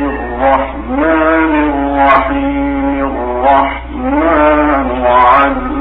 الرحمن الرحيم. الرحمن وعلم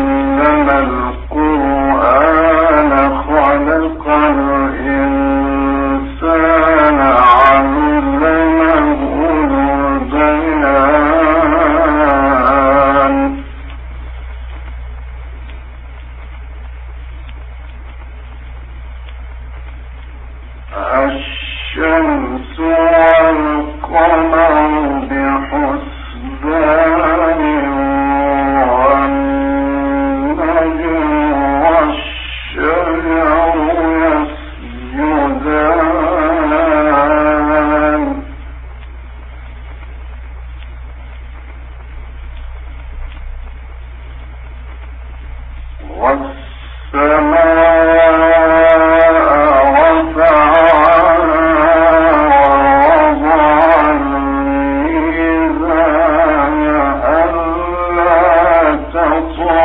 الضالين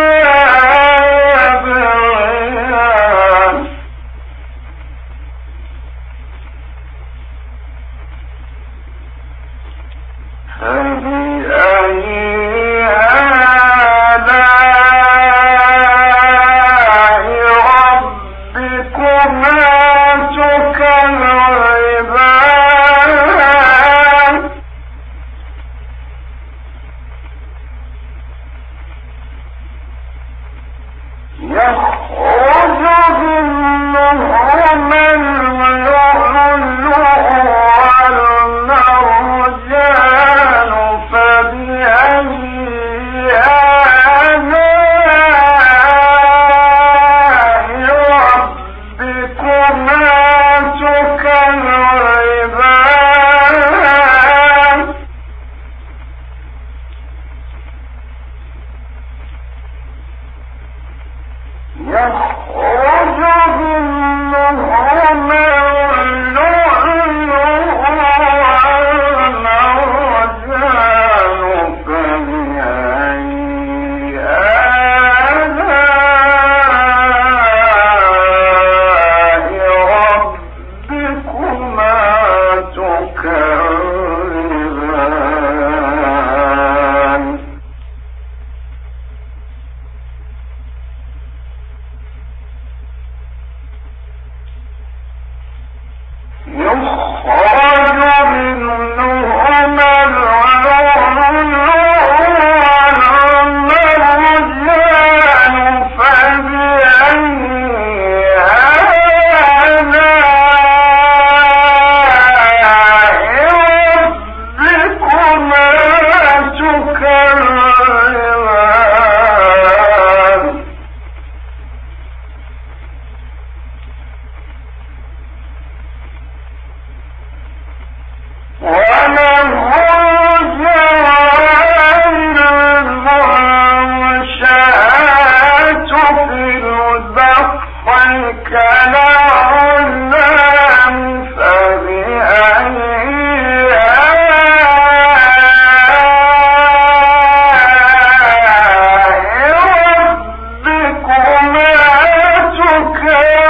Yeah.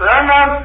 فما